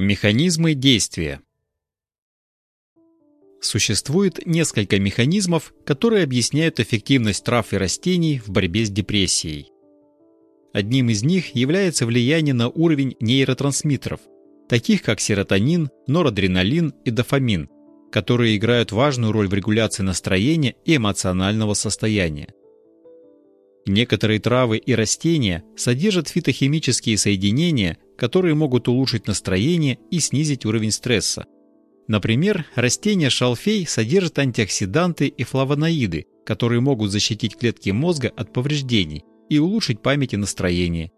Механизмы действия Существует несколько механизмов, которые объясняют эффективность трав и растений в борьбе с депрессией. Одним из них является влияние на уровень нейротрансмиттеров, таких как серотонин, норадреналин и дофамин, которые играют важную роль в регуляции настроения и эмоционального состояния. Некоторые травы и растения содержат фитохимические соединения, которые могут улучшить настроение и снизить уровень стресса. Например, растение шалфей содержит антиоксиданты и флавоноиды, которые могут защитить клетки мозга от повреждений и улучшить память и настроение.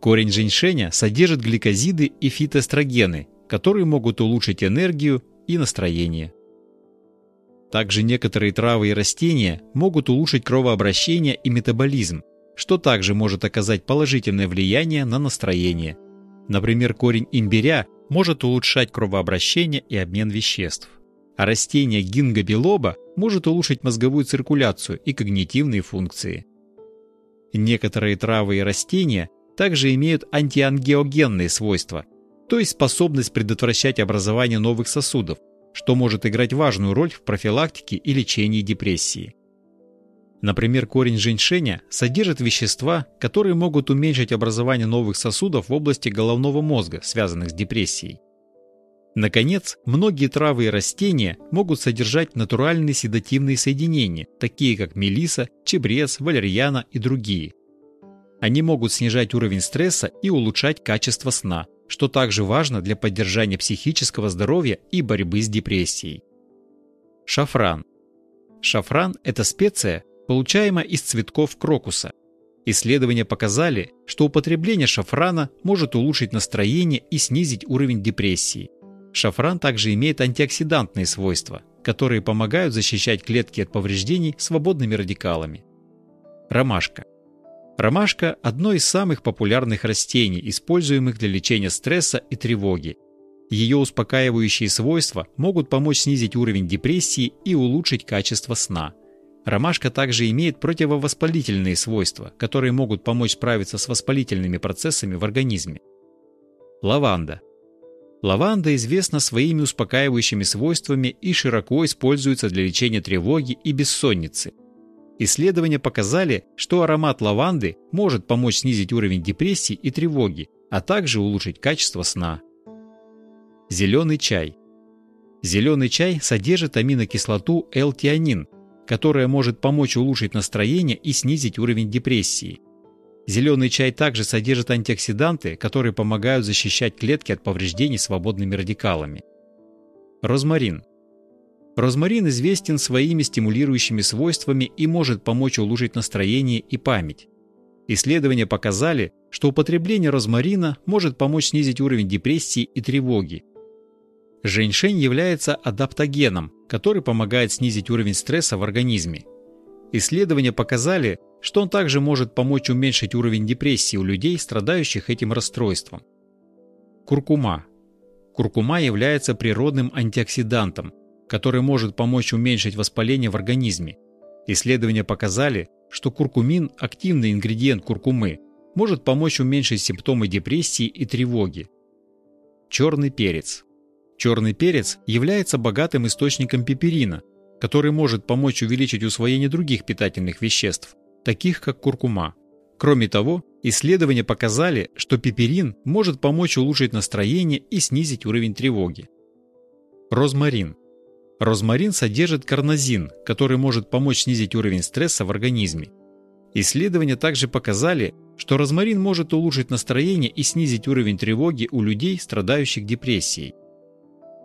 Корень женьшеня содержит гликозиды и фитоэстрогены, которые могут улучшить энергию и настроение. Также некоторые травы и растения могут улучшить кровообращение и метаболизм, что также может оказать положительное влияние на настроение. Например, корень имбиря может улучшать кровообращение и обмен веществ. А растение гинго билоба может улучшить мозговую циркуляцию и когнитивные функции. Некоторые травы и растения также имеют антиангиогенные свойства, то есть способность предотвращать образование новых сосудов, что может играть важную роль в профилактике и лечении депрессии. Например, корень женьшеня содержит вещества, которые могут уменьшить образование новых сосудов в области головного мозга, связанных с депрессией. Наконец, многие травы и растения могут содержать натуральные седативные соединения, такие как мелиса, чебрец, валерьяна и другие. Они могут снижать уровень стресса и улучшать качество сна, что также важно для поддержания психического здоровья и борьбы с депрессией. Шафран. Шафран – это специя, получаемая из цветков крокуса. Исследования показали, что употребление шафрана может улучшить настроение и снизить уровень депрессии. Шафран также имеет антиоксидантные свойства, которые помогают защищать клетки от повреждений свободными радикалами. Ромашка. Ромашка – одно из самых популярных растений, используемых для лечения стресса и тревоги. Ее успокаивающие свойства могут помочь снизить уровень депрессии и улучшить качество сна. Ромашка также имеет противовоспалительные свойства, которые могут помочь справиться с воспалительными процессами в организме. Лаванда. Лаванда известна своими успокаивающими свойствами и широко используется для лечения тревоги и бессонницы – Исследования показали, что аромат лаванды может помочь снизить уровень депрессии и тревоги, а также улучшить качество сна. Зеленый чай. Зеленый чай содержит аминокислоту L-тианин, которая может помочь улучшить настроение и снизить уровень депрессии. Зеленый чай также содержит антиоксиданты, которые помогают защищать клетки от повреждений свободными радикалами. Розмарин. Розмарин известен своими стимулирующими свойствами и может помочь улучшить настроение и память. Исследования показали, что употребление розмарина может помочь снизить уровень депрессии и тревоги. Женьшень является адаптогеном, который помогает снизить уровень стресса в организме. Исследования показали, что он также может помочь уменьшить уровень депрессии у людей, страдающих этим расстройством. Куркума. Куркума является природным антиоксидантом, который может помочь уменьшить воспаление в организме. Исследования показали, что куркумин, активный ингредиент куркумы, может помочь уменьшить симптомы депрессии и тревоги. Черный перец. Черный перец является богатым источником пеперина, который может помочь увеличить усвоение других питательных веществ, таких как куркума. Кроме того, исследования показали, что пеперин может помочь улучшить настроение и снизить уровень тревоги. Розмарин. Розмарин содержит карнозин, который может помочь снизить уровень стресса в организме. Исследования также показали, что розмарин может улучшить настроение и снизить уровень тревоги у людей, страдающих депрессией.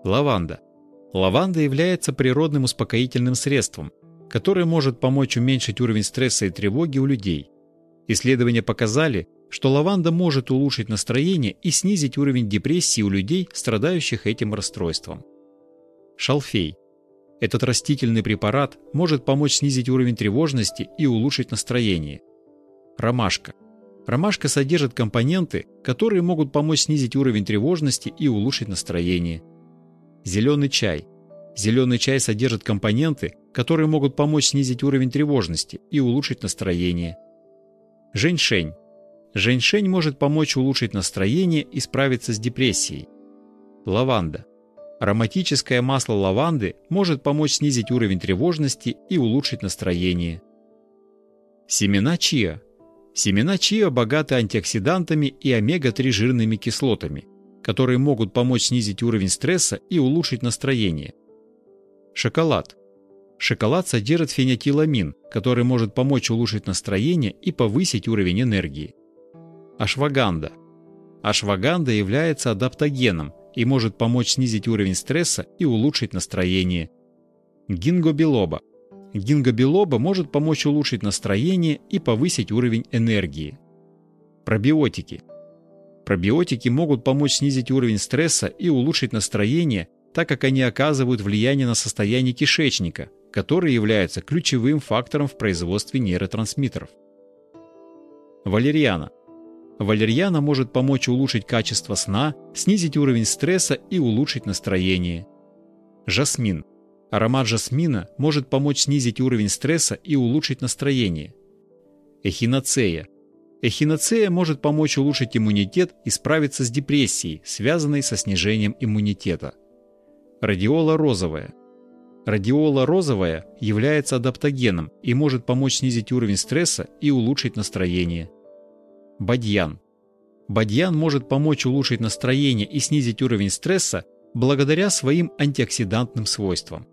Лаванда. Лаванда является природным успокоительным средством, которое может помочь уменьшить уровень стресса и тревоги у людей. Исследования показали, что лаванда может улучшить настроение и снизить уровень депрессии у людей, страдающих этим расстройством. Шалфей. Этот растительный препарат может помочь снизить уровень тревожности и улучшить настроение. Ромашка. Ромашка содержит компоненты, которые могут помочь снизить уровень тревожности и улучшить настроение. Зеленый чай. Зеленый чай содержит компоненты, которые могут помочь снизить уровень тревожности и улучшить настроение. Женьшень. Женьшень может помочь улучшить настроение и справиться с депрессией. Лаванда. Ароматическое масло лаванды может помочь снизить уровень тревожности и улучшить настроение. Семена чиа. Семена чиа богаты антиоксидантами и омега-3 жирными кислотами, которые могут помочь снизить уровень стресса и улучшить настроение. Шоколад. Шоколад содержит фенотиламин, который может помочь улучшить настроение и повысить уровень энергии. Ашваганда. Ашваганда является адаптогеном и может помочь снизить уровень стресса и улучшить настроение. Гингобилоба может помочь улучшить настроение и повысить уровень энергии. Пробиотики. Пробиотики могут помочь снизить уровень стресса и улучшить настроение, так как они оказывают влияние на состояние кишечника, который является ключевым фактором в производстве нейротрансмиттеров. Валерьяна. Валерьяна может помочь улучшить качество сна, снизить уровень стресса и улучшить настроение. Жасмин. Аромат жасмина может помочь снизить уровень стресса и улучшить настроение. Эхиноцея. Эхиноцея может помочь улучшить иммунитет и справиться с депрессией, связанной со снижением иммунитета. Радиола розовая. Радиола розовая является адаптогеном и может помочь снизить уровень стресса и улучшить настроение. Бадьян. Бадьян может помочь улучшить настроение и снизить уровень стресса благодаря своим антиоксидантным свойствам.